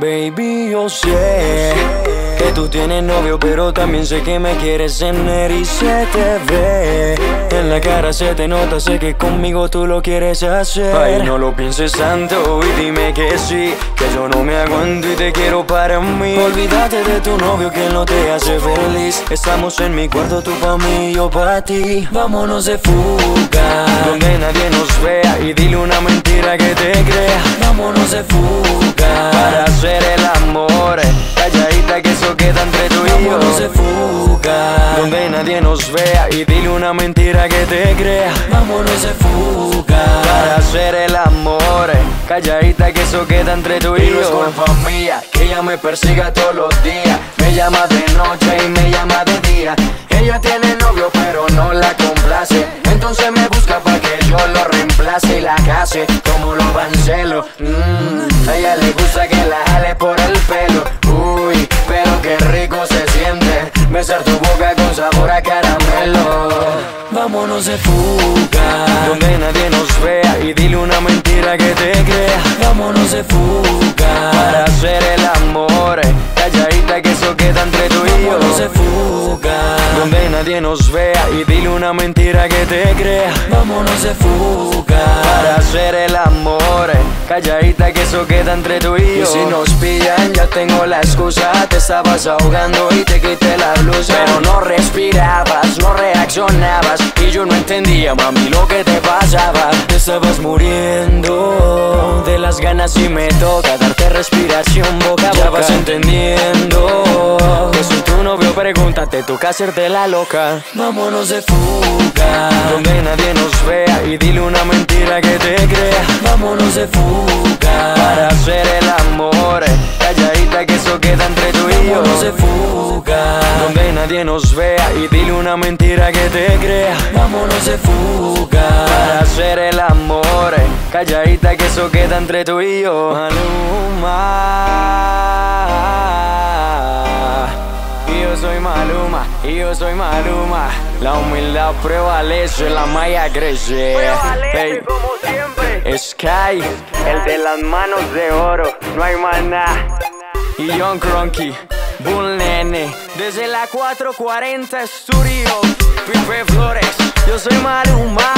Baby, yo sé que tú tienes novio, pero también sé que me quieres tener y se te ve. En la cara se te nota, sé que conmigo tú lo quieres hacer. Ay, no lo pienses tanto y dime que sí, que yo no me aguanto y te quiero para mí. Olvídate de tu novio que no te hace feliz. Estamos en mi cuarto, tú pa' mí yo pa' ti. Vámonos de fuga, donde nadie nos vea y dile una mentira que te crea. Vámonos de fuga y. Vámonos de fuga, donde nadie nos vea y dile una mentira que te crea. Vámonos de fuga para hacer el amor. Calladita que eso queda entre tú y yo. es culpa mía que ella me persiga todos los días. Me llama de noche y me llama de día. Ella tiene novio pero no la complace. Entonces me busca para que yo lo reemplace y la case como lo cancelo. Mm, a ella le gusta que la jale por el pelo. Sabor a caramelo. Vámonos de fuga, donde nadie nos vea y dile una mentira que te crea. Vámonos de fuga para hacer el amor. Calladita que eso queda entre tú y yo. Vámonos de fuga, donde nadie nos vea y dile una mentira que te crea. Vámonos de fuga para hacer el amor. Calladita que eso queda entre tú y yo. Y si nos pillan, ya tengo la excusa. Te estabas ahogando y te quité la blusa. Pero no respirabas, no reaccionabas. Y yo no entendía, mami, lo que te pasaba. Te estabas muriendo ganas y me toca darte respiración boca a boca. Ya vas entendiendo que soy tu novio, pregúntate, toca hacerte la loca. Vámonos de fuga, donde nadie nos vea y dile una mentira que te crea. Vámonos de fuga para hacer el amor. Calladita que eso queda entre tú y yo. Vámonos de fuga, nadie nos vea y dile una mentira que te crea. Vámonos de fuga para hacer el amor. Calladita que eso queda entre tú y yo. Maluma. Y yo soy Maluma, y yo soy Maluma. La humildad prevalece, la malla crece. Hey, como siempre. Sky, el de las manos de oro, no hay más nada. Y Young Cronky, Bull Nene, desde la 440 Studio, Pipe Flores, yo soy Maluma.